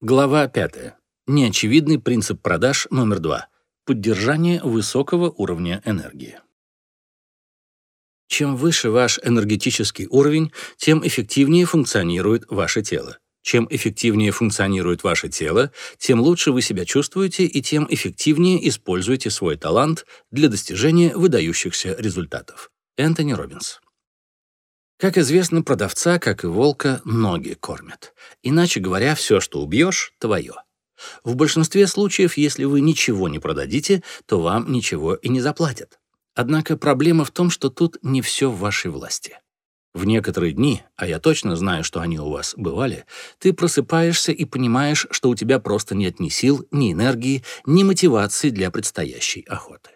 Глава 5. Неочевидный принцип продаж номер 2. Поддержание высокого уровня энергии. Чем выше ваш энергетический уровень, тем эффективнее функционирует ваше тело. Чем эффективнее функционирует ваше тело, тем лучше вы себя чувствуете и тем эффективнее используете свой талант для достижения выдающихся результатов. Энтони Робинс. Как известно, продавца, как и волка, ноги кормят. Иначе говоря, все, что убьешь, твое. В большинстве случаев, если вы ничего не продадите, то вам ничего и не заплатят. Однако проблема в том, что тут не все в вашей власти. В некоторые дни, а я точно знаю, что они у вас бывали, ты просыпаешься и понимаешь, что у тебя просто нет ни сил, ни энергии, ни мотивации для предстоящей охоты.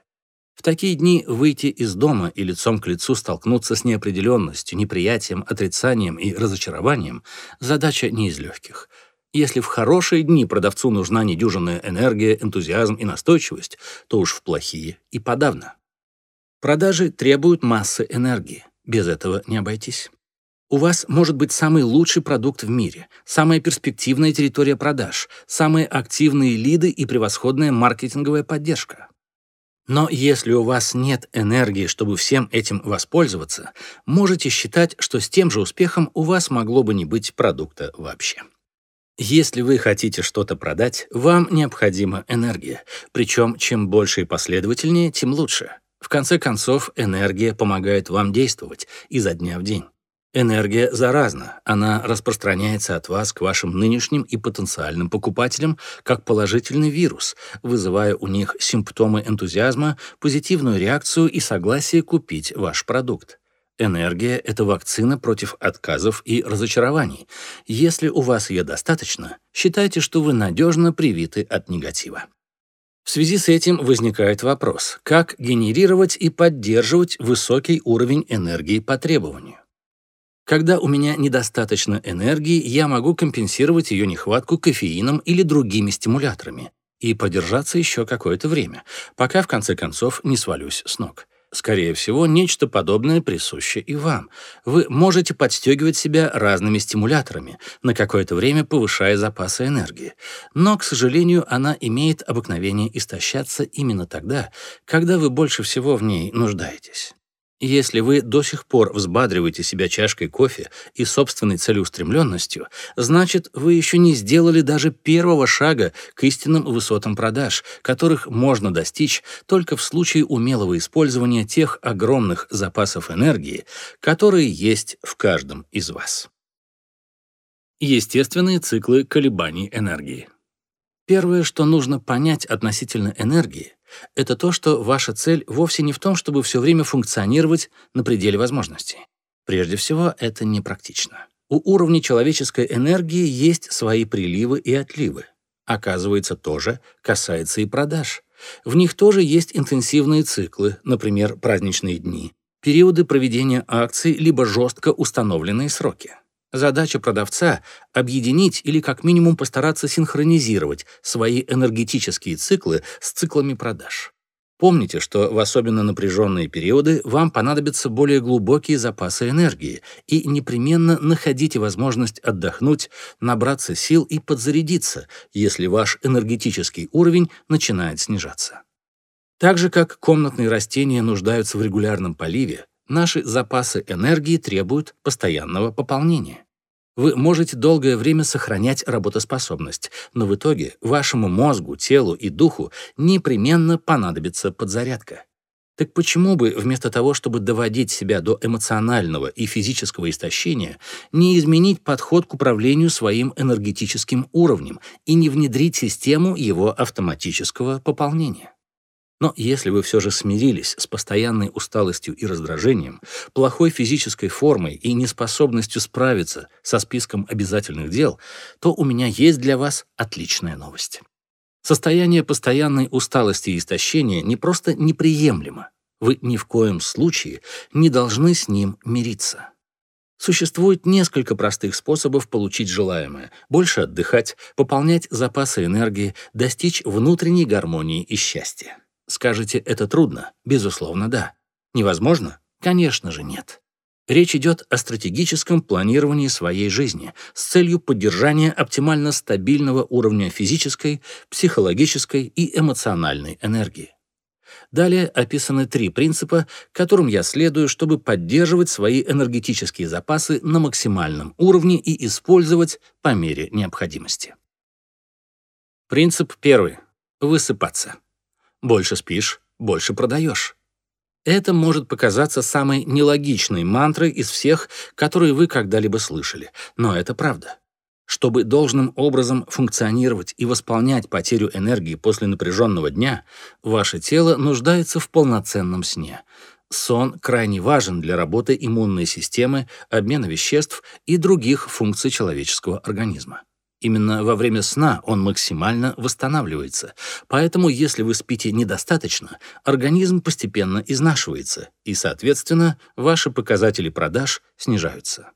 В такие дни выйти из дома и лицом к лицу столкнуться с неопределенностью, неприятием, отрицанием и разочарованием – задача не из легких. Если в хорошие дни продавцу нужна недюжинная энергия, энтузиазм и настойчивость, то уж в плохие и подавно. Продажи требуют массы энергии. Без этого не обойтись. У вас может быть самый лучший продукт в мире, самая перспективная территория продаж, самые активные лиды и превосходная маркетинговая поддержка. Но если у вас нет энергии, чтобы всем этим воспользоваться, можете считать, что с тем же успехом у вас могло бы не быть продукта вообще. Если вы хотите что-то продать, вам необходима энергия. Причем чем больше и последовательнее, тем лучше. В конце концов, энергия помогает вам действовать изо дня в день. Энергия заразна, она распространяется от вас к вашим нынешним и потенциальным покупателям как положительный вирус, вызывая у них симптомы энтузиазма, позитивную реакцию и согласие купить ваш продукт. Энергия — это вакцина против отказов и разочарований. Если у вас ее достаточно, считайте, что вы надежно привиты от негатива. В связи с этим возникает вопрос, как генерировать и поддерживать высокий уровень энергии по требованию. Когда у меня недостаточно энергии, я могу компенсировать ее нехватку кофеином или другими стимуляторами и продержаться еще какое-то время, пока в конце концов не свалюсь с ног. Скорее всего, нечто подобное присуще и вам. Вы можете подстегивать себя разными стимуляторами, на какое-то время повышая запасы энергии. Но, к сожалению, она имеет обыкновение истощаться именно тогда, когда вы больше всего в ней нуждаетесь. Если вы до сих пор взбадриваете себя чашкой кофе и собственной целеустремленностью, значит, вы еще не сделали даже первого шага к истинным высотам продаж, которых можно достичь только в случае умелого использования тех огромных запасов энергии, которые есть в каждом из вас. Естественные циклы колебаний энергии. Первое, что нужно понять относительно энергии, это то, что ваша цель вовсе не в том, чтобы все время функционировать на пределе возможностей. Прежде всего, это непрактично. У уровня человеческой энергии есть свои приливы и отливы. Оказывается, тоже касается и продаж. В них тоже есть интенсивные циклы, например, праздничные дни, периоды проведения акций либо жестко установленные сроки. Задача продавца — объединить или как минимум постараться синхронизировать свои энергетические циклы с циклами продаж. Помните, что в особенно напряженные периоды вам понадобятся более глубокие запасы энергии, и непременно находите возможность отдохнуть, набраться сил и подзарядиться, если ваш энергетический уровень начинает снижаться. Так же, как комнатные растения нуждаются в регулярном поливе, Наши запасы энергии требуют постоянного пополнения. Вы можете долгое время сохранять работоспособность, но в итоге вашему мозгу, телу и духу непременно понадобится подзарядка. Так почему бы вместо того, чтобы доводить себя до эмоционального и физического истощения, не изменить подход к управлению своим энергетическим уровнем и не внедрить систему его автоматического пополнения? Но если вы все же смирились с постоянной усталостью и раздражением, плохой физической формой и неспособностью справиться со списком обязательных дел, то у меня есть для вас отличная новость. Состояние постоянной усталости и истощения не просто неприемлемо, вы ни в коем случае не должны с ним мириться. Существует несколько простых способов получить желаемое – больше отдыхать, пополнять запасы энергии, достичь внутренней гармонии и счастья. Скажете, это трудно? Безусловно, да. Невозможно? Конечно же, нет. Речь идет о стратегическом планировании своей жизни с целью поддержания оптимально стабильного уровня физической, психологической и эмоциональной энергии. Далее описаны три принципа, которым я следую, чтобы поддерживать свои энергетические запасы на максимальном уровне и использовать по мере необходимости. Принцип первый. Высыпаться. Больше спишь, больше продаешь. Это может показаться самой нелогичной мантрой из всех, которые вы когда-либо слышали, но это правда. Чтобы должным образом функционировать и восполнять потерю энергии после напряженного дня, ваше тело нуждается в полноценном сне. Сон крайне важен для работы иммунной системы, обмена веществ и других функций человеческого организма. Именно во время сна он максимально восстанавливается. Поэтому, если вы спите недостаточно, организм постепенно изнашивается, и, соответственно, ваши показатели продаж снижаются.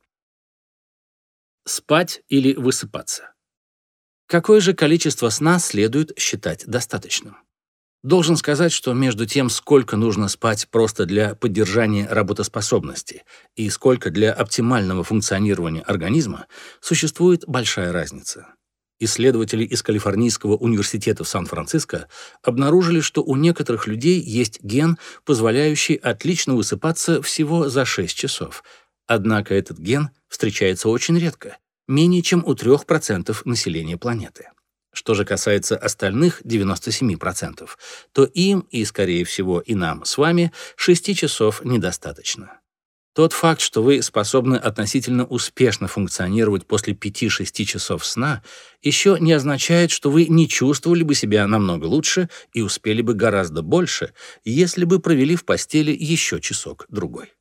Спать или высыпаться? Какое же количество сна следует считать достаточным? Должен сказать, что между тем, сколько нужно спать просто для поддержания работоспособности и сколько для оптимального функционирования организма, существует большая разница. Исследователи из Калифорнийского университета в Сан-Франциско обнаружили, что у некоторых людей есть ген, позволяющий отлично высыпаться всего за 6 часов. Однако этот ген встречается очень редко, менее чем у 3% населения планеты. Что же касается остальных 97%, то им и, скорее всего, и нам с вами 6 часов недостаточно. Тот факт, что вы способны относительно успешно функционировать после 5-6 часов сна, еще не означает, что вы не чувствовали бы себя намного лучше и успели бы гораздо больше, если бы провели в постели еще часок-другой.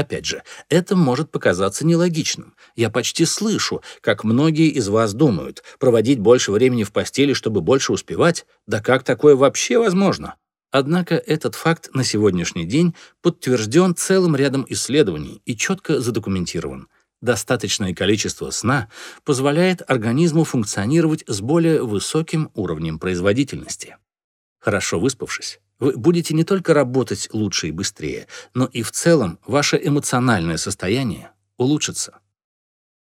Опять же, это может показаться нелогичным. Я почти слышу, как многие из вас думают, проводить больше времени в постели, чтобы больше успевать, да как такое вообще возможно? Однако этот факт на сегодняшний день подтвержден целым рядом исследований и четко задокументирован. Достаточное количество сна позволяет организму функционировать с более высоким уровнем производительности. Хорошо выспавшись, вы будете не только работать лучше и быстрее, но и в целом ваше эмоциональное состояние улучшится.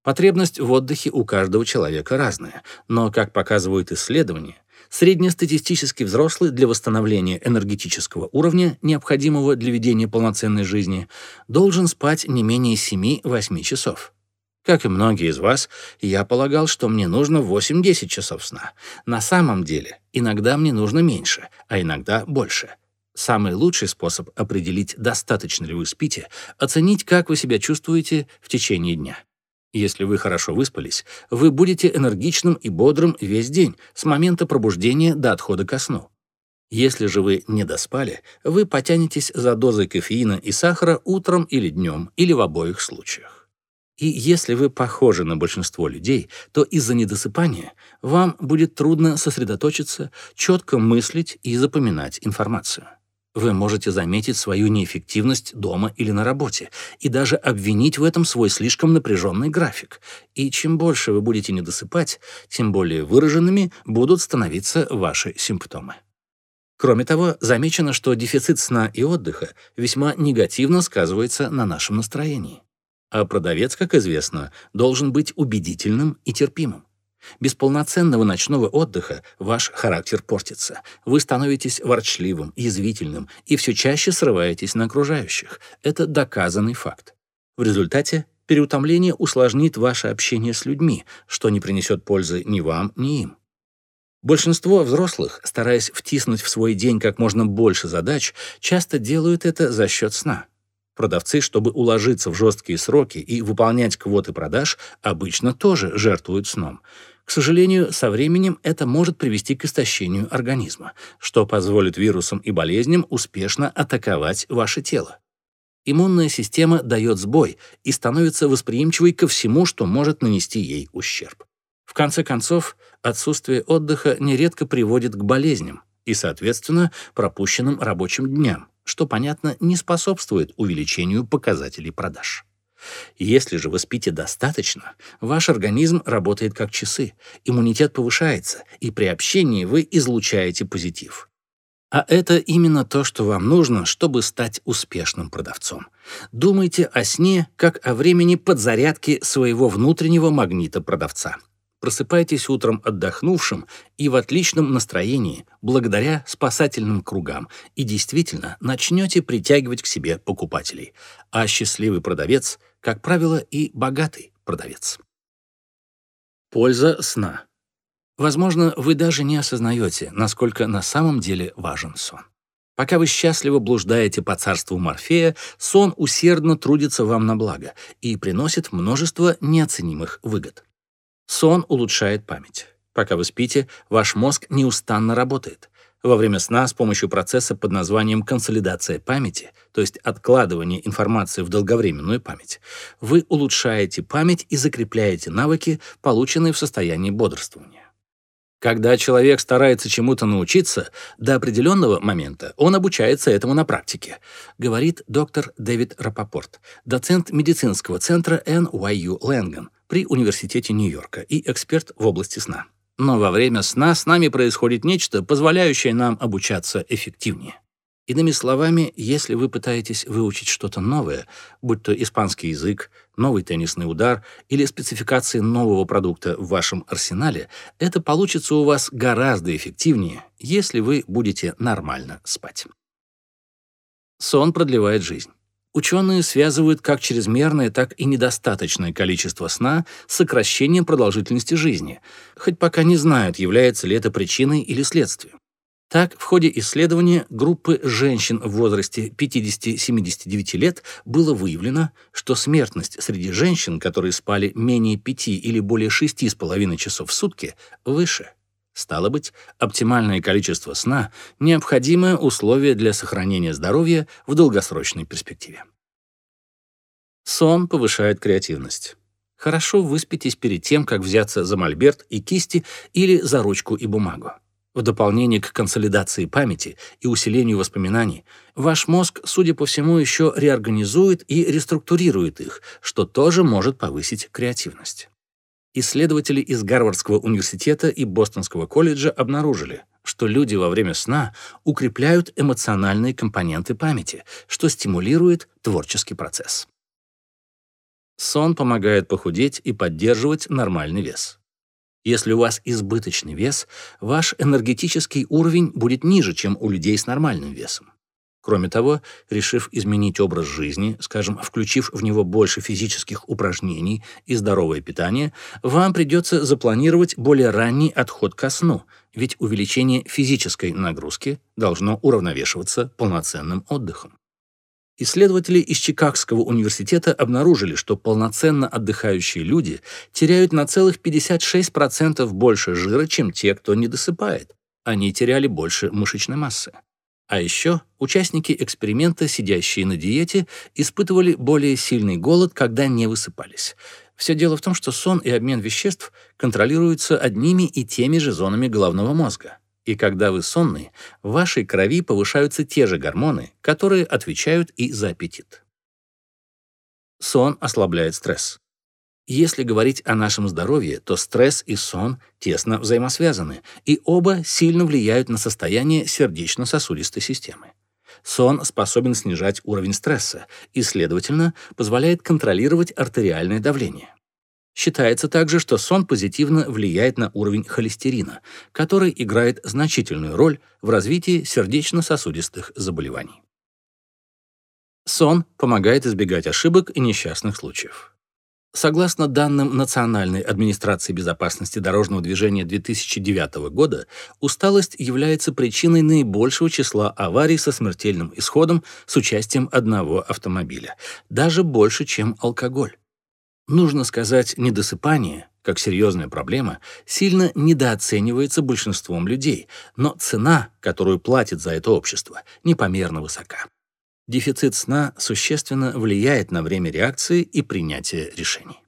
Потребность в отдыхе у каждого человека разная, но, как показывают исследования, среднестатистический взрослый для восстановления энергетического уровня, необходимого для ведения полноценной жизни, должен спать не менее 7-8 часов. Как и многие из вас, я полагал, что мне нужно 8-10 часов сна. На самом деле, иногда мне нужно меньше, а иногда больше. Самый лучший способ определить, достаточно ли вы спите, оценить, как вы себя чувствуете в течение дня. Если вы хорошо выспались, вы будете энергичным и бодрым весь день, с момента пробуждения до отхода ко сну. Если же вы не доспали, вы потянетесь за дозой кофеина и сахара утром или днем, или в обоих случаях. И если вы похожи на большинство людей, то из-за недосыпания вам будет трудно сосредоточиться, четко мыслить и запоминать информацию. Вы можете заметить свою неэффективность дома или на работе и даже обвинить в этом свой слишком напряженный график. И чем больше вы будете недосыпать, тем более выраженными будут становиться ваши симптомы. Кроме того, замечено, что дефицит сна и отдыха весьма негативно сказывается на нашем настроении. А продавец, как известно, должен быть убедительным и терпимым. Без полноценного ночного отдыха ваш характер портится. Вы становитесь ворчливым, язвительным и все чаще срываетесь на окружающих. Это доказанный факт. В результате переутомление усложнит ваше общение с людьми, что не принесет пользы ни вам, ни им. Большинство взрослых, стараясь втиснуть в свой день как можно больше задач, часто делают это за счет сна. Продавцы, чтобы уложиться в жесткие сроки и выполнять квоты продаж, обычно тоже жертвуют сном. К сожалению, со временем это может привести к истощению организма, что позволит вирусам и болезням успешно атаковать ваше тело. Иммунная система дает сбой и становится восприимчивой ко всему, что может нанести ей ущерб. В конце концов, отсутствие отдыха нередко приводит к болезням и, соответственно, пропущенным рабочим дням что, понятно, не способствует увеличению показателей продаж. Если же вы спите достаточно, ваш организм работает как часы, иммунитет повышается, и при общении вы излучаете позитив. А это именно то, что вам нужно, чтобы стать успешным продавцом. Думайте о сне как о времени подзарядки своего внутреннего магнита продавца. Просыпайтесь утром отдохнувшим и в отличном настроении, благодаря спасательным кругам, и действительно начнете притягивать к себе покупателей. А счастливый продавец, как правило, и богатый продавец. Польза сна. Возможно, вы даже не осознаете, насколько на самом деле важен сон. Пока вы счастливо блуждаете по царству Морфея, сон усердно трудится вам на благо и приносит множество неоценимых выгод. Сон улучшает память. Пока вы спите, ваш мозг неустанно работает. Во время сна с помощью процесса под названием консолидация памяти, то есть откладывание информации в долговременную память, вы улучшаете память и закрепляете навыки, полученные в состоянии бодрствования. Когда человек старается чему-то научиться, до определенного момента он обучается этому на практике, говорит доктор Дэвид Рапопорт, доцент медицинского центра NYU Лэнган при Университете Нью-Йорка и эксперт в области сна. Но во время сна с нами происходит нечто, позволяющее нам обучаться эффективнее. Иными словами, если вы пытаетесь выучить что-то новое, будь то испанский язык, новый теннисный удар или спецификации нового продукта в вашем арсенале, это получится у вас гораздо эффективнее, если вы будете нормально спать. Сон продлевает жизнь. Ученые связывают как чрезмерное, так и недостаточное количество сна с сокращением продолжительности жизни, хоть пока не знают, является ли это причиной или следствием. Так, в ходе исследования группы женщин в возрасте 50-79 лет было выявлено, что смертность среди женщин, которые спали менее 5 или более 6,5 часов в сутки, выше. Стало быть, оптимальное количество сна – необходимое условие для сохранения здоровья в долгосрочной перспективе. Сон повышает креативность. Хорошо выспитесь перед тем, как взяться за мольберт и кисти или за ручку и бумагу. В дополнение к консолидации памяти и усилению воспоминаний, ваш мозг, судя по всему, еще реорганизует и реструктурирует их, что тоже может повысить креативность. Исследователи из Гарвардского университета и Бостонского колледжа обнаружили, что люди во время сна укрепляют эмоциональные компоненты памяти, что стимулирует творческий процесс. Сон помогает похудеть и поддерживать нормальный вес. Если у вас избыточный вес, ваш энергетический уровень будет ниже, чем у людей с нормальным весом. Кроме того, решив изменить образ жизни, скажем, включив в него больше физических упражнений и здоровое питание, вам придется запланировать более ранний отход ко сну, ведь увеличение физической нагрузки должно уравновешиваться полноценным отдыхом. Исследователи из Чикагского университета обнаружили, что полноценно отдыхающие люди теряют на целых 56% больше жира, чем те, кто не досыпает. Они теряли больше мышечной массы. А еще участники эксперимента, сидящие на диете, испытывали более сильный голод, когда не высыпались. Все дело в том, что сон и обмен веществ контролируются одними и теми же зонами головного мозга. И когда вы сонны, в вашей крови повышаются те же гормоны, которые отвечают и за аппетит. Сон ослабляет стресс. Если говорить о нашем здоровье, то стресс и сон тесно взаимосвязаны, и оба сильно влияют на состояние сердечно-сосудистой системы. Сон способен снижать уровень стресса и, следовательно, позволяет контролировать артериальное давление. Считается также, что сон позитивно влияет на уровень холестерина, который играет значительную роль в развитии сердечно-сосудистых заболеваний. Сон помогает избегать ошибок и несчастных случаев. Согласно данным Национальной администрации безопасности дорожного движения 2009 года, усталость является причиной наибольшего числа аварий со смертельным исходом с участием одного автомобиля, даже больше, чем алкоголь. Нужно сказать, недосыпание, как серьезная проблема, сильно недооценивается большинством людей, но цена, которую платит за это общество, непомерно высока. Дефицит сна существенно влияет на время реакции и принятия решений.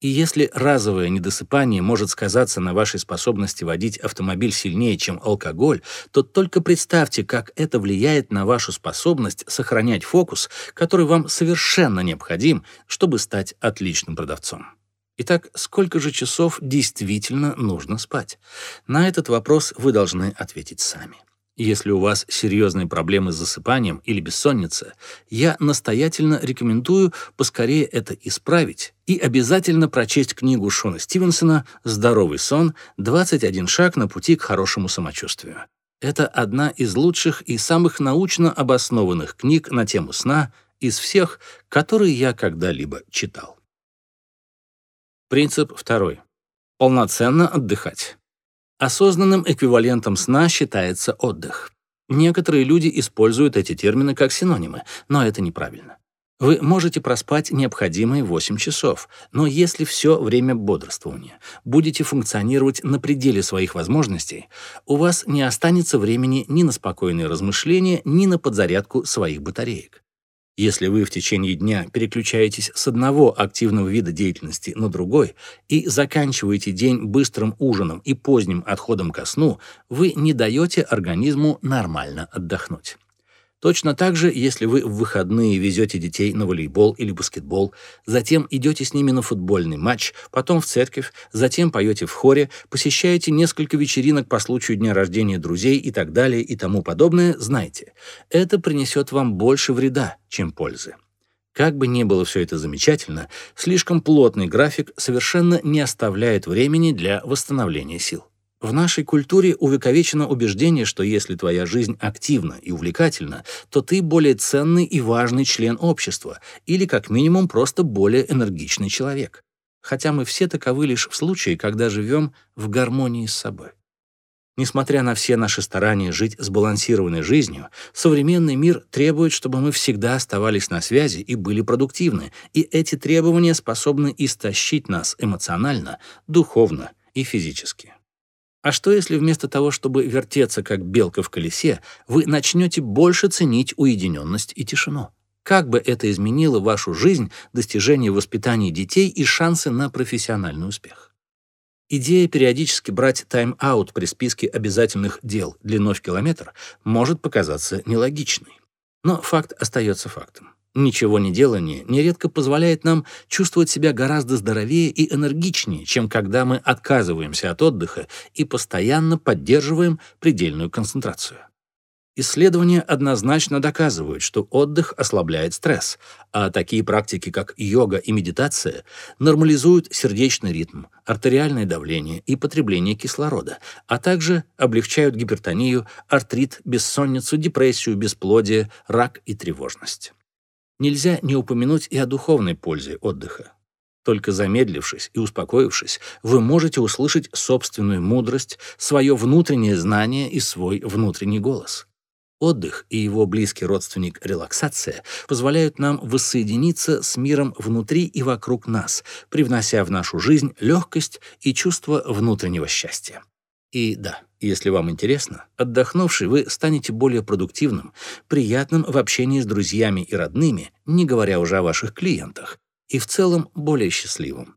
И если разовое недосыпание может сказаться на вашей способности водить автомобиль сильнее, чем алкоголь, то только представьте, как это влияет на вашу способность сохранять фокус, который вам совершенно необходим, чтобы стать отличным продавцом. Итак, сколько же часов действительно нужно спать? На этот вопрос вы должны ответить сами. Если у вас серьезные проблемы с засыпанием или бессонница, я настоятельно рекомендую поскорее это исправить и обязательно прочесть книгу Шона Стивенсона «Здоровый сон. 21 шаг на пути к хорошему самочувствию». Это одна из лучших и самых научно обоснованных книг на тему сна из всех, которые я когда-либо читал. Принцип второй. Полноценно отдыхать. Осознанным эквивалентом сна считается отдых. Некоторые люди используют эти термины как синонимы, но это неправильно. Вы можете проспать необходимые 8 часов, но если все время бодрствования будете функционировать на пределе своих возможностей, у вас не останется времени ни на спокойные размышления, ни на подзарядку своих батареек. Если вы в течение дня переключаетесь с одного активного вида деятельности на другой и заканчиваете день быстрым ужином и поздним отходом ко сну, вы не даете организму нормально отдохнуть. Точно так же, если вы в выходные везете детей на волейбол или баскетбол, затем идете с ними на футбольный матч, потом в церковь, затем поете в хоре, посещаете несколько вечеринок по случаю дня рождения друзей и так далее и тому подобное, знайте, это принесет вам больше вреда, чем пользы. Как бы ни было все это замечательно, слишком плотный график совершенно не оставляет времени для восстановления сил. В нашей культуре увековечено убеждение, что если твоя жизнь активна и увлекательна, то ты более ценный и важный член общества, или как минимум просто более энергичный человек. Хотя мы все таковы лишь в случае, когда живем в гармонии с собой. Несмотря на все наши старания жить сбалансированной жизнью, современный мир требует, чтобы мы всегда оставались на связи и были продуктивны, и эти требования способны истощить нас эмоционально, духовно и физически. А что если вместо того, чтобы вертеться как белка в колесе, вы начнете больше ценить уединенность и тишину? Как бы это изменило вашу жизнь, достижение воспитания детей и шансы на профессиональный успех? Идея периодически брать тайм-аут при списке обязательных дел длиной в километр может показаться нелогичной. Но факт остается фактом. Ничего не делание нередко позволяет нам чувствовать себя гораздо здоровее и энергичнее, чем когда мы отказываемся от отдыха и постоянно поддерживаем предельную концентрацию. Исследования однозначно доказывают, что отдых ослабляет стресс, а такие практики, как йога и медитация, нормализуют сердечный ритм, артериальное давление и потребление кислорода, а также облегчают гипертонию, артрит, бессонницу, депрессию, бесплодие, рак и тревожность. Нельзя не упомянуть и о духовной пользе отдыха. Только замедлившись и успокоившись, вы можете услышать собственную мудрость, свое внутреннее знание и свой внутренний голос. Отдых и его близкий родственник релаксация позволяют нам воссоединиться с миром внутри и вокруг нас, привнося в нашу жизнь легкость и чувство внутреннего счастья. И да, если вам интересно, отдохнувший вы станете более продуктивным, приятным в общении с друзьями и родными, не говоря уже о ваших клиентах, и в целом более счастливым.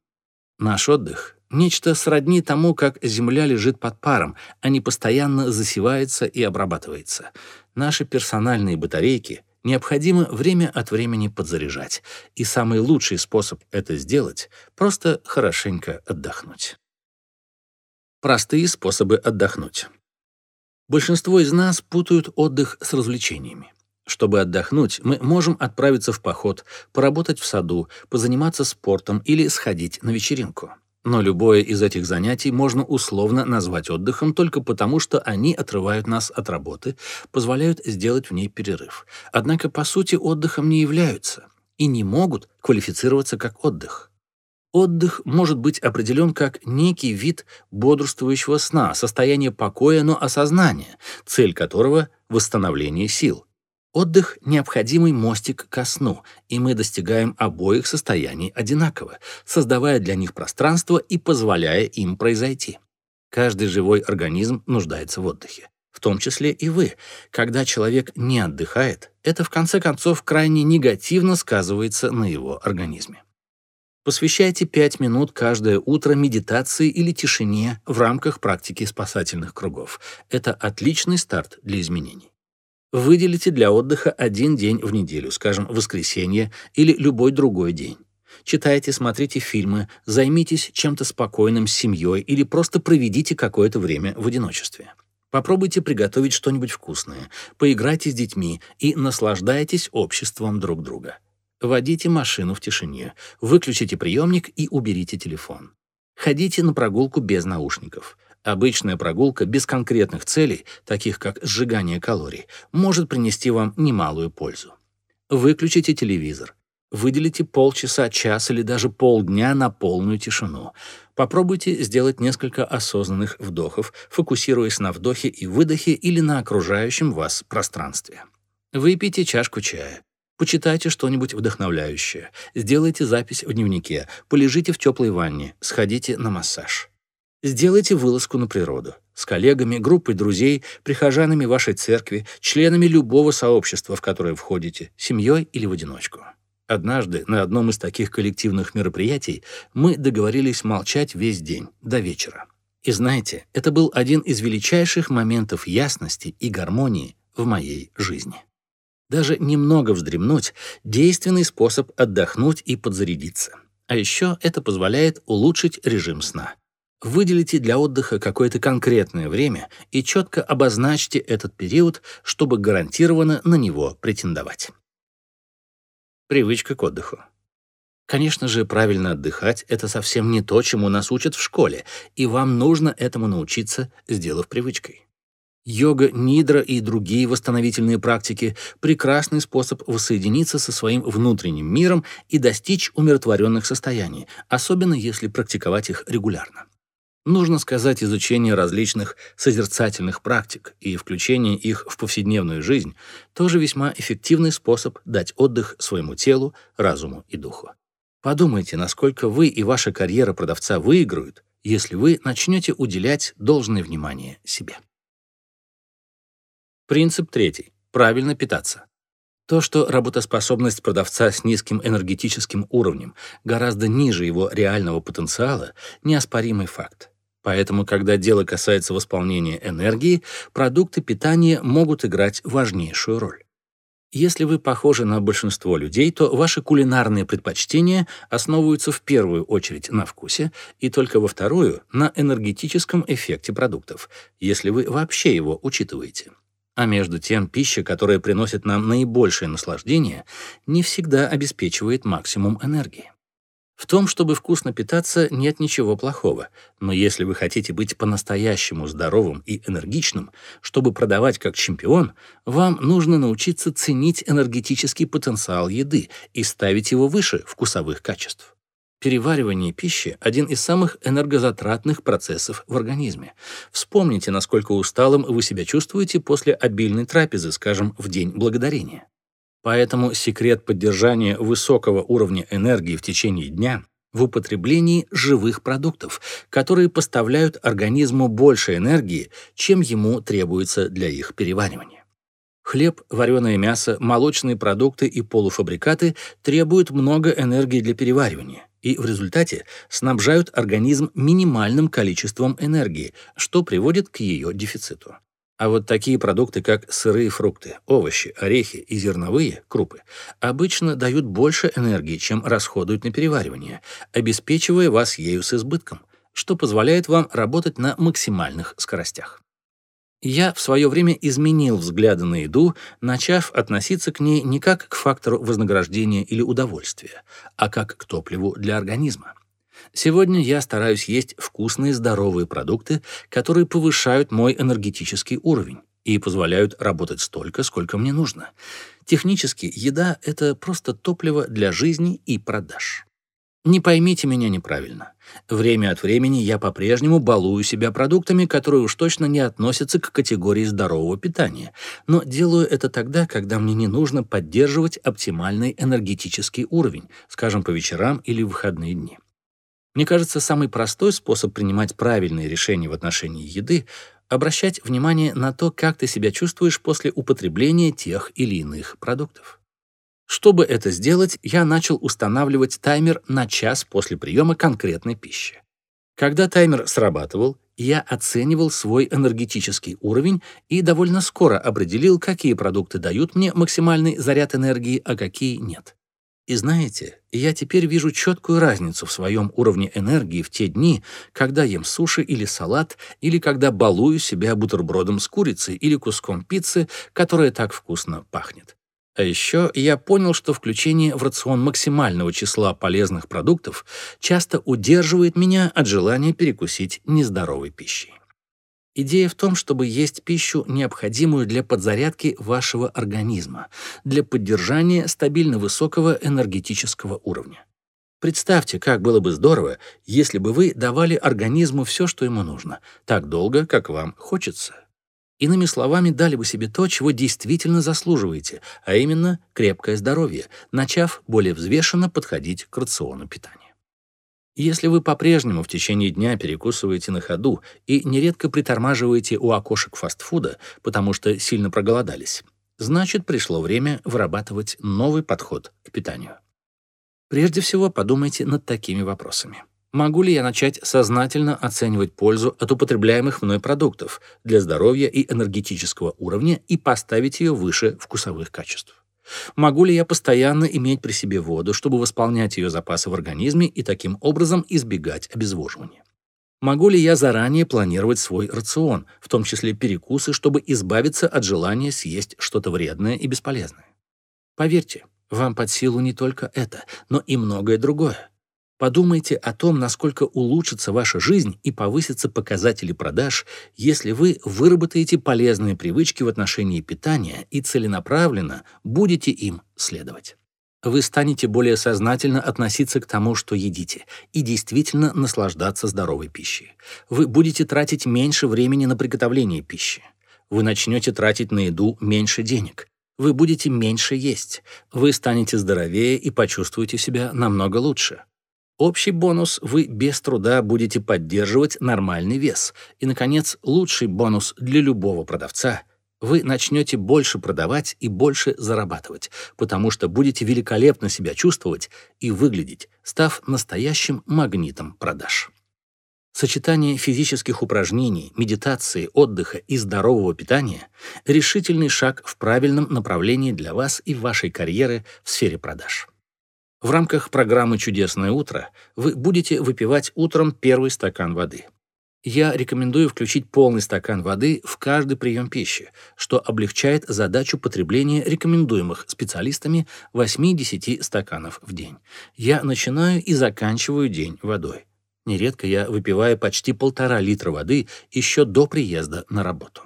Наш отдых — нечто сродни тому, как земля лежит под паром, а не постоянно засевается и обрабатывается. Наши персональные батарейки необходимо время от времени подзаряжать, и самый лучший способ это сделать — просто хорошенько отдохнуть. Простые способы отдохнуть. Большинство из нас путают отдых с развлечениями. Чтобы отдохнуть, мы можем отправиться в поход, поработать в саду, позаниматься спортом или сходить на вечеринку. Но любое из этих занятий можно условно назвать отдыхом только потому, что они отрывают нас от работы, позволяют сделать в ней перерыв. Однако, по сути, отдыхом не являются и не могут квалифицироваться как отдых. Отдых может быть определен как некий вид бодрствующего сна, состояние покоя, но осознания, цель которого — восстановление сил. Отдых — необходимый мостик ко сну, и мы достигаем обоих состояний одинаково, создавая для них пространство и позволяя им произойти. Каждый живой организм нуждается в отдыхе, в том числе и вы. Когда человек не отдыхает, это в конце концов крайне негативно сказывается на его организме. Посвящайте 5 минут каждое утро медитации или тишине в рамках практики спасательных кругов. Это отличный старт для изменений. Выделите для отдыха один день в неделю, скажем, воскресенье или любой другой день. Читайте, смотрите фильмы, займитесь чем-то спокойным с семьей или просто проведите какое-то время в одиночестве. Попробуйте приготовить что-нибудь вкусное, поиграйте с детьми и наслаждайтесь обществом друг друга. Водите машину в тишине, выключите приемник и уберите телефон. Ходите на прогулку без наушников. Обычная прогулка без конкретных целей, таких как сжигание калорий, может принести вам немалую пользу. Выключите телевизор. Выделите полчаса, час или даже полдня на полную тишину. Попробуйте сделать несколько осознанных вдохов, фокусируясь на вдохе и выдохе или на окружающем вас пространстве. Выпейте чашку чая. Почитайте что-нибудь вдохновляющее. Сделайте запись в дневнике. Полежите в теплой ванне. Сходите на массаж. Сделайте вылазку на природу. С коллегами, группой друзей, прихожанами вашей церкви, членами любого сообщества, в которое входите, семьей или в одиночку. Однажды на одном из таких коллективных мероприятий мы договорились молчать весь день, до вечера. И знаете, это был один из величайших моментов ясности и гармонии в моей жизни. Даже немного вздремнуть — действенный способ отдохнуть и подзарядиться. А еще это позволяет улучшить режим сна. Выделите для отдыха какое-то конкретное время и четко обозначьте этот период, чтобы гарантированно на него претендовать. Привычка к отдыху. Конечно же, правильно отдыхать — это совсем не то, чему нас учат в школе, и вам нужно этому научиться, сделав привычкой. Йога, нидра и другие восстановительные практики — прекрасный способ воссоединиться со своим внутренним миром и достичь умиротворенных состояний, особенно если практиковать их регулярно. Нужно сказать, изучение различных созерцательных практик и включение их в повседневную жизнь тоже весьма эффективный способ дать отдых своему телу, разуму и духу. Подумайте, насколько вы и ваша карьера продавца выиграют, если вы начнете уделять должное внимание себе. Принцип третий. Правильно питаться. То, что работоспособность продавца с низким энергетическим уровнем гораздо ниже его реального потенциала – неоспоримый факт. Поэтому, когда дело касается восполнения энергии, продукты питания могут играть важнейшую роль. Если вы похожи на большинство людей, то ваши кулинарные предпочтения основываются в первую очередь на вкусе и только во вторую — на энергетическом эффекте продуктов, если вы вообще его учитываете. А между тем, пища, которая приносит нам наибольшее наслаждение, не всегда обеспечивает максимум энергии. В том, чтобы вкусно питаться, нет ничего плохого, но если вы хотите быть по-настоящему здоровым и энергичным, чтобы продавать как чемпион, вам нужно научиться ценить энергетический потенциал еды и ставить его выше вкусовых качеств. Переваривание пищи – один из самых энергозатратных процессов в организме. Вспомните, насколько усталым вы себя чувствуете после обильной трапезы, скажем, в День Благодарения. Поэтому секрет поддержания высокого уровня энергии в течение дня в употреблении живых продуктов, которые поставляют организму больше энергии, чем ему требуется для их переваривания. Хлеб, вареное мясо, молочные продукты и полуфабрикаты требуют много энергии для переваривания и в результате снабжают организм минимальным количеством энергии, что приводит к ее дефициту. А вот такие продукты, как сырые фрукты, овощи, орехи и зерновые крупы, обычно дают больше энергии, чем расходуют на переваривание, обеспечивая вас ею с избытком, что позволяет вам работать на максимальных скоростях. Я в свое время изменил взгляды на еду, начав относиться к ней не как к фактору вознаграждения или удовольствия, а как к топливу для организма. Сегодня я стараюсь есть вкусные здоровые продукты, которые повышают мой энергетический уровень и позволяют работать столько, сколько мне нужно. Технически еда — это просто топливо для жизни и продаж. Не поймите меня неправильно. Время от времени я по-прежнему балую себя продуктами, которые уж точно не относятся к категории здорового питания, но делаю это тогда, когда мне не нужно поддерживать оптимальный энергетический уровень, скажем, по вечерам или в выходные дни. Мне кажется, самый простой способ принимать правильные решения в отношении еды — обращать внимание на то, как ты себя чувствуешь после употребления тех или иных продуктов. Чтобы это сделать, я начал устанавливать таймер на час после приема конкретной пищи. Когда таймер срабатывал, я оценивал свой энергетический уровень и довольно скоро определил, какие продукты дают мне максимальный заряд энергии, а какие нет. И знаете, я теперь вижу четкую разницу в своем уровне энергии в те дни, когда ем суши или салат, или когда балую себя бутербродом с курицей или куском пиццы, которая так вкусно пахнет. А еще я понял, что включение в рацион максимального числа полезных продуктов часто удерживает меня от желания перекусить нездоровой пищей. Идея в том, чтобы есть пищу, необходимую для подзарядки вашего организма, для поддержания стабильно высокого энергетического уровня. Представьте, как было бы здорово, если бы вы давали организму все, что ему нужно, так долго, как вам хочется. Иными словами, дали бы себе то, чего действительно заслуживаете, а именно крепкое здоровье, начав более взвешенно подходить к рациону питания. Если вы по-прежнему в течение дня перекусываете на ходу и нередко притормаживаете у окошек фастфуда, потому что сильно проголодались, значит, пришло время вырабатывать новый подход к питанию. Прежде всего, подумайте над такими вопросами. Могу ли я начать сознательно оценивать пользу от употребляемых мной продуктов для здоровья и энергетического уровня и поставить ее выше вкусовых качеств? Могу ли я постоянно иметь при себе воду, чтобы восполнять ее запасы в организме и таким образом избегать обезвоживания? Могу ли я заранее планировать свой рацион, в том числе перекусы, чтобы избавиться от желания съесть что-то вредное и бесполезное? Поверьте, вам под силу не только это, но и многое другое. Подумайте о том, насколько улучшится ваша жизнь и повысятся показатели продаж, если вы выработаете полезные привычки в отношении питания и целенаправленно будете им следовать. Вы станете более сознательно относиться к тому, что едите, и действительно наслаждаться здоровой пищей. Вы будете тратить меньше времени на приготовление пищи. Вы начнете тратить на еду меньше денег. Вы будете меньше есть. Вы станете здоровее и почувствуете себя намного лучше. Общий бонус – вы без труда будете поддерживать нормальный вес. И, наконец, лучший бонус для любого продавца – вы начнете больше продавать и больше зарабатывать, потому что будете великолепно себя чувствовать и выглядеть, став настоящим магнитом продаж. Сочетание физических упражнений, медитации, отдыха и здорового питания – решительный шаг в правильном направлении для вас и вашей карьеры в сфере продаж. В рамках программы «Чудесное утро» вы будете выпивать утром первый стакан воды. Я рекомендую включить полный стакан воды в каждый прием пищи, что облегчает задачу потребления рекомендуемых специалистами 8-10 стаканов в день. Я начинаю и заканчиваю день водой. Нередко я выпиваю почти полтора литра воды еще до приезда на работу.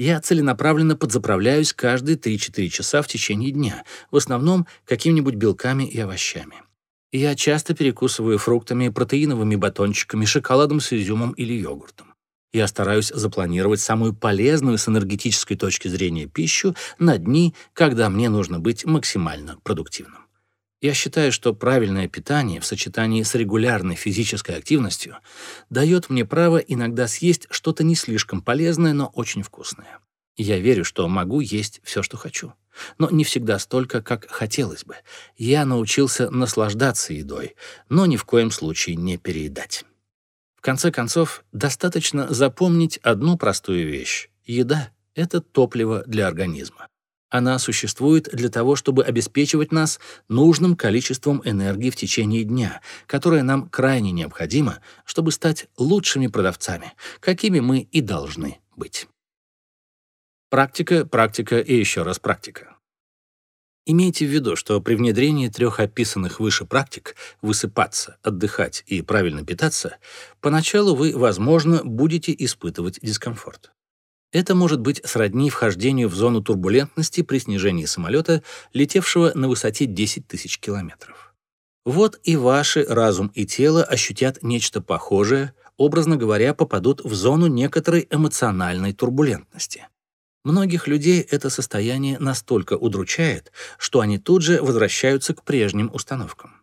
Я целенаправленно подзаправляюсь каждые 3-4 часа в течение дня, в основном какими-нибудь белками и овощами. Я часто перекусываю фруктами, протеиновыми батончиками, шоколадом с изюмом или йогуртом. Я стараюсь запланировать самую полезную с энергетической точки зрения пищу на дни, когда мне нужно быть максимально продуктивным. Я считаю, что правильное питание в сочетании с регулярной физической активностью дает мне право иногда съесть что-то не слишком полезное, но очень вкусное. Я верю, что могу есть все, что хочу. Но не всегда столько, как хотелось бы. Я научился наслаждаться едой, но ни в коем случае не переедать. В конце концов, достаточно запомнить одну простую вещь. Еда — это топливо для организма. Она существует для того, чтобы обеспечивать нас нужным количеством энергии в течение дня, которое нам крайне необходимо, чтобы стать лучшими продавцами, какими мы и должны быть. Практика, практика и еще раз практика. Имейте в виду, что при внедрении трех описанных выше практик высыпаться, отдыхать и правильно питаться, поначалу вы, возможно, будете испытывать дискомфорт. Это может быть сродни вхождению в зону турбулентности при снижении самолета, летевшего на высоте 10 тысяч километров. Вот и ваши разум и тело ощутят нечто похожее, образно говоря, попадут в зону некоторой эмоциональной турбулентности. Многих людей это состояние настолько удручает, что они тут же возвращаются к прежним установкам.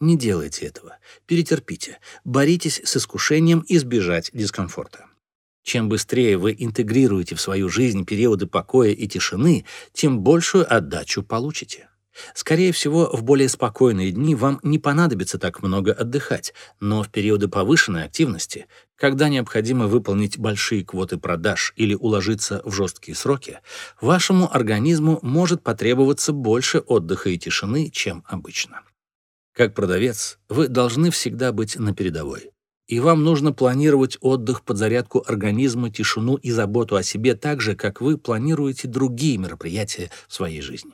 Не делайте этого, перетерпите, боритесь с искушением избежать дискомфорта. Чем быстрее вы интегрируете в свою жизнь периоды покоя и тишины, тем большую отдачу получите. Скорее всего, в более спокойные дни вам не понадобится так много отдыхать, но в периоды повышенной активности, когда необходимо выполнить большие квоты продаж или уложиться в жесткие сроки, вашему организму может потребоваться больше отдыха и тишины, чем обычно. Как продавец, вы должны всегда быть на передовой. И вам нужно планировать отдых, подзарядку организма, тишину и заботу о себе так же, как вы планируете другие мероприятия в своей жизни.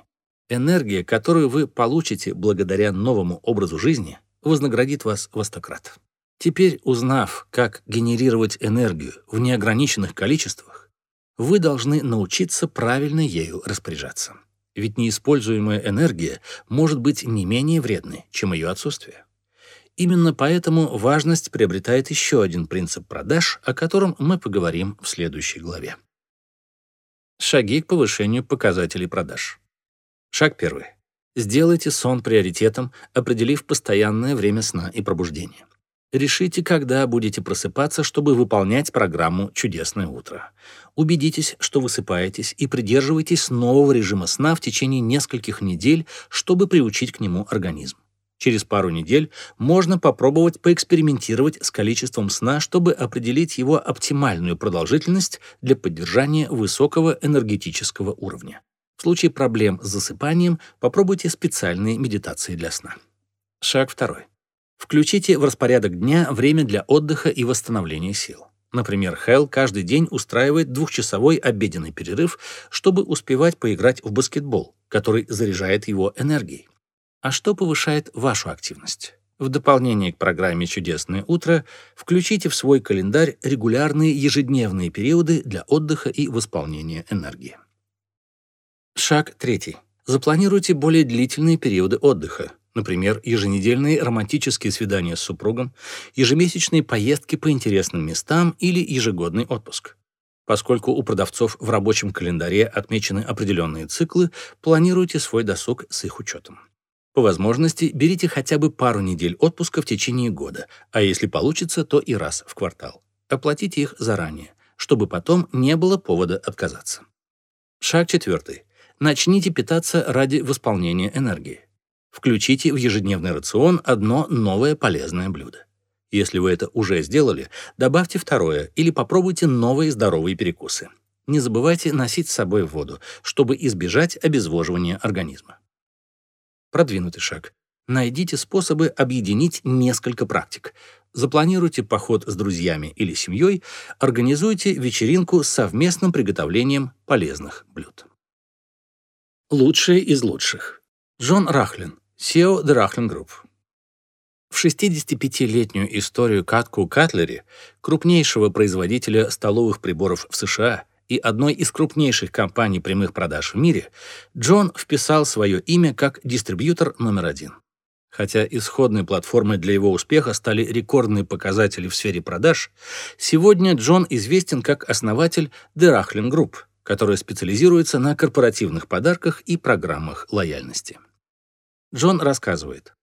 Энергия, которую вы получите благодаря новому образу жизни, вознаградит вас во сто крат. Теперь, узнав, как генерировать энергию в неограниченных количествах, вы должны научиться правильно ею распоряжаться. Ведь неиспользуемая энергия может быть не менее вредной, чем ее отсутствие. Именно поэтому важность приобретает еще один принцип продаж, о котором мы поговорим в следующей главе. Шаги к повышению показателей продаж. Шаг первый. Сделайте сон приоритетом, определив постоянное время сна и пробуждения. Решите, когда будете просыпаться, чтобы выполнять программу «Чудесное утро». Убедитесь, что высыпаетесь, и придерживайтесь нового режима сна в течение нескольких недель, чтобы приучить к нему организм. Через пару недель можно попробовать поэкспериментировать с количеством сна, чтобы определить его оптимальную продолжительность для поддержания высокого энергетического уровня. В случае проблем с засыпанием попробуйте специальные медитации для сна. Шаг второй. Включите в распорядок дня время для отдыха и восстановления сил. Например, Хелл каждый день устраивает двухчасовой обеденный перерыв, чтобы успевать поиграть в баскетбол, который заряжает его энергией. А что повышает вашу активность? В дополнение к программе «Чудесное утро» включите в свой календарь регулярные ежедневные периоды для отдыха и восполнения энергии. Шаг третий. Запланируйте более длительные периоды отдыха, например, еженедельные романтические свидания с супругом, ежемесячные поездки по интересным местам или ежегодный отпуск. Поскольку у продавцов в рабочем календаре отмечены определенные циклы, планируйте свой досуг с их учетом. По возможности берите хотя бы пару недель отпуска в течение года, а если получится, то и раз в квартал. Оплатите их заранее, чтобы потом не было повода отказаться. Шаг четвертый. Начните питаться ради восполнения энергии. Включите в ежедневный рацион одно новое полезное блюдо. Если вы это уже сделали, добавьте второе или попробуйте новые здоровые перекусы. Не забывайте носить с собой воду, чтобы избежать обезвоживания организма. Продвинутый шаг. Найдите способы объединить несколько практик. Запланируйте поход с друзьями или семьей, организуйте вечеринку с совместным приготовлением полезных блюд. Лучшие из лучших. Джон Рахлин, SEO The Rachlin Group. В 65-летнюю историю Катку Катлери, крупнейшего производителя столовых приборов в США и одной из крупнейших компаний прямых продаж в мире, Джон вписал свое имя как дистрибьютор номер один. Хотя исходной платформой для его успеха стали рекордные показатели в сфере продаж, сегодня Джон известен как основатель The Rachlin Group — которая специализируется на корпоративных подарках и программах лояльности. Джон рассказывает.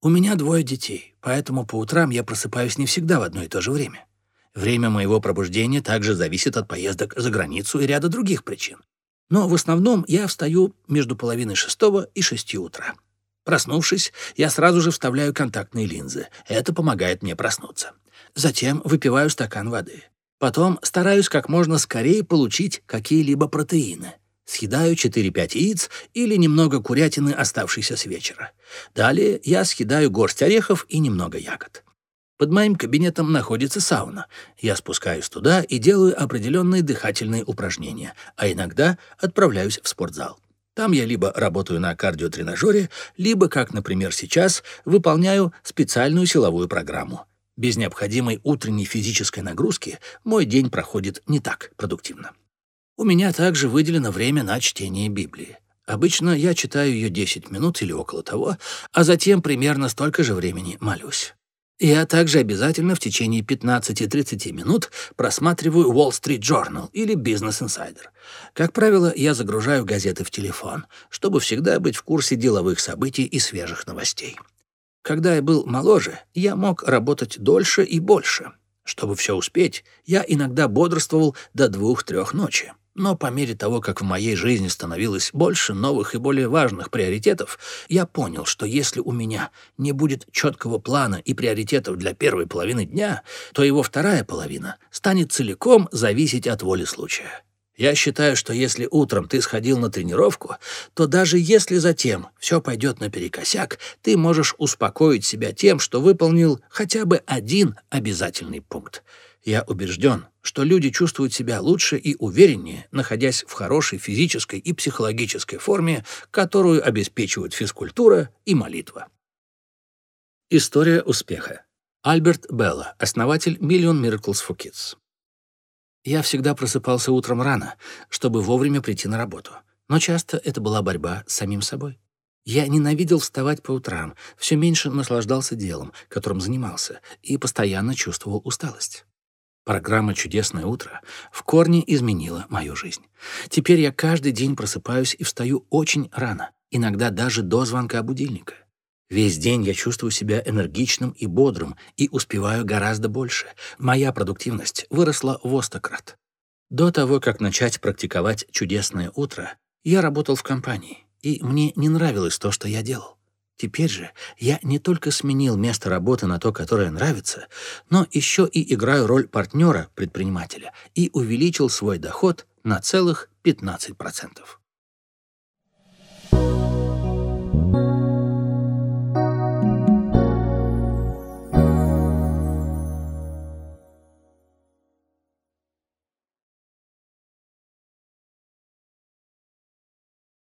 «У меня двое детей, поэтому по утрам я просыпаюсь не всегда в одно и то же время. Время моего пробуждения также зависит от поездок за границу и ряда других причин. Но в основном я встаю между половиной шестого и шести утра. Проснувшись, я сразу же вставляю контактные линзы. Это помогает мне проснуться. Затем выпиваю стакан воды. Потом стараюсь как можно скорее получить какие-либо протеины. Съедаю 4-5 яиц или немного курятины, оставшейся с вечера. Далее я съедаю горсть орехов и немного ягод. Под моим кабинетом находится сауна. Я спускаюсь туда и делаю определенные дыхательные упражнения, а иногда отправляюсь в спортзал. Там я либо работаю на кардиотренажере, либо, как, например, сейчас, выполняю специальную силовую программу — без необходимой утренней физической нагрузки мой день проходит не так продуктивно. У меня также выделено время на чтение Библии. Обычно я читаю ее 10 минут или около того, а затем примерно столько же времени молюсь. Я также обязательно в течение 15-30 минут просматриваю Wall Street Journal или Business Insider. Как правило, я загружаю газеты в телефон, чтобы всегда быть в курсе деловых событий и свежих новостей. Когда я был моложе, я мог работать дольше и больше. Чтобы все успеть, я иногда бодрствовал до двух-трех ночи. Но по мере того, как в моей жизни становилось больше новых и более важных приоритетов, я понял, что если у меня не будет четкого плана и приоритетов для первой половины дня, то его вторая половина станет целиком зависеть от воли случая. Я считаю, что если утром ты сходил на тренировку, то даже если затем все пойдет наперекосяк, ты можешь успокоить себя тем, что выполнил хотя бы один обязательный пункт. Я убежден, что люди чувствуют себя лучше и увереннее, находясь в хорошей физической и психологической форме, которую обеспечивают физкультура и молитва. История успеха. Альберт Белла, основатель Million Miracles for Kids. Я всегда просыпался утром рано, чтобы вовремя прийти на работу. Но часто это была борьба с самим собой. Я ненавидел вставать по утрам, все меньше наслаждался делом, которым занимался, и постоянно чувствовал усталость. Программа «Чудесное утро» в корне изменила мою жизнь. Теперь я каждый день просыпаюсь и встаю очень рано, иногда даже до звонка будильника. Весь день я чувствую себя энергичным и бодрым и успеваю гораздо больше. Моя продуктивность выросла в остократ. До того, как начать практиковать «Чудесное утро», я работал в компании, и мне не нравилось то, что я делал. Теперь же я не только сменил место работы на то, которое нравится, но еще и играю роль партнера-предпринимателя и увеличил свой доход на целых 15%.